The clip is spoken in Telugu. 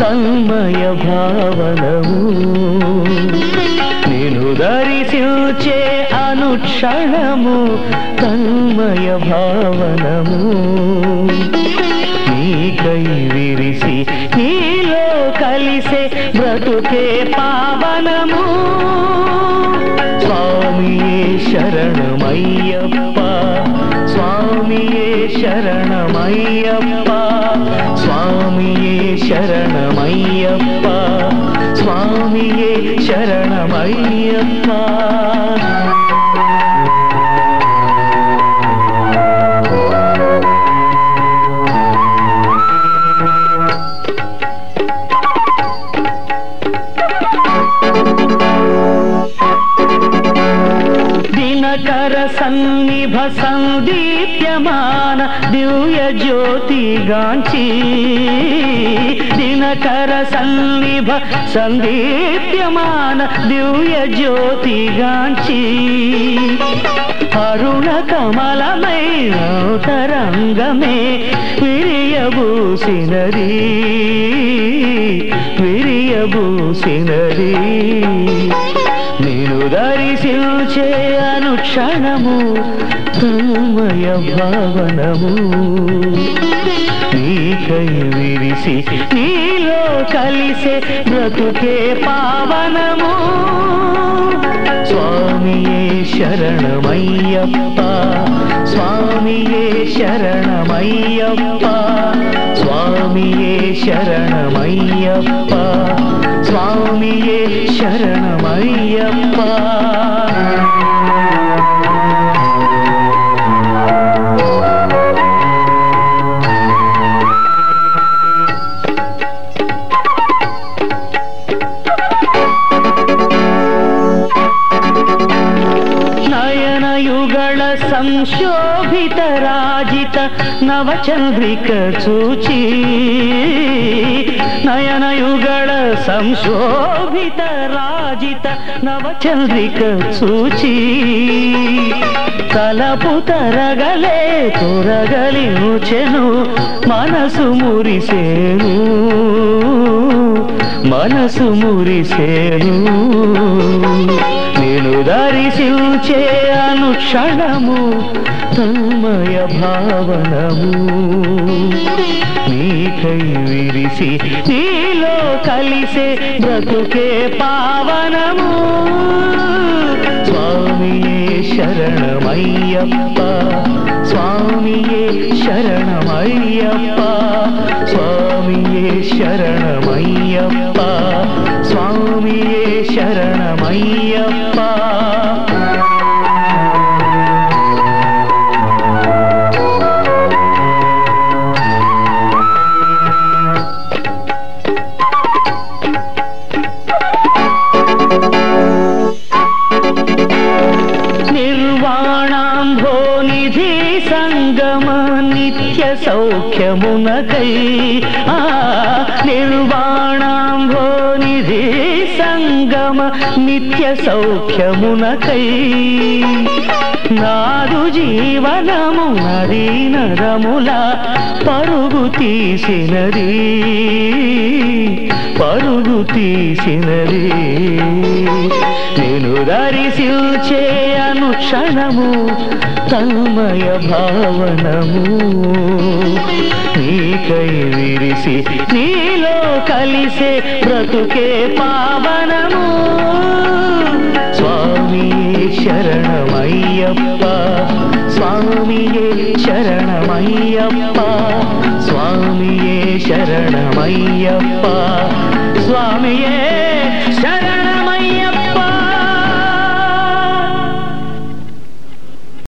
తన్మయ భావనము. నేను దరిశిల్చే అనుక్షణము తన్మయ భావనము. నీకై విరిసి నీలో కలిసే బ్రతుకే పావనము. స్వామి శరణమయ్యప్ప స్వామియే శరణమయ్యప్ప స్వామియే శరణమయ్యప్ప స్వామియే సన్నిభ సందీప్యమాన దివ్య జ్యోతిగాంచి దినకర సన్నిభ సందీప్యమాన దివ్య జ్యోతిగాంచి అరుణ కమలమై తరంగమే విరియబూసినది విరియబూసినది. దరిశిల్చే అనుక్షణము తన్మయ భావనము. నీకై విరిసి నీలో కలిసే బ్రతుకే పావనము. స్వామియే శరణమయ్యప్ప స్వామియే శరణమయ్యప్ప స్వామియే శరణమయ్యప్ప స్వామియే శరణమయ్యప్ప. నయనయుగళ సంశోభిత రాజిత నవచంద్రిక చూచి నయనయుగళ సంశోభిత రాజిత నవచంద్రిక చూచి తలపు తరగలే తొరగలి చెను మనసు మురిసేను మనసు మురిసేను. నేను దరిశిల్చే అనుక్షణము తన్మయ భావనము. నీకై విరిసి నీలో కలిసే బ్రతుకే పావనము. స్వామియే శరణమయ్యప్ప స్వామియే శరణమయ్యప్ప స్వామియే శరణమయ్యప్ప స్వామియే శరణమయ్యప్ప. సౌఖ్యమునకై ఆ సంగమ నిత్య సౌఖ్యమునకై. నాదు జీవనము నదీ నరముల పరుగు తీసినది. పరుగు తీసినది. నేను దరిశిల్చే అనుక్షణము తన్మయ భావనము. నీకై విరిసి నీలో కలిసే బ్రతుకే పావనము. స్వామియే శరణమయ్యప్ప స్వామియే శరణమయ్యప్ప స్వామియే శరణమయ్యప్ప స్వామియే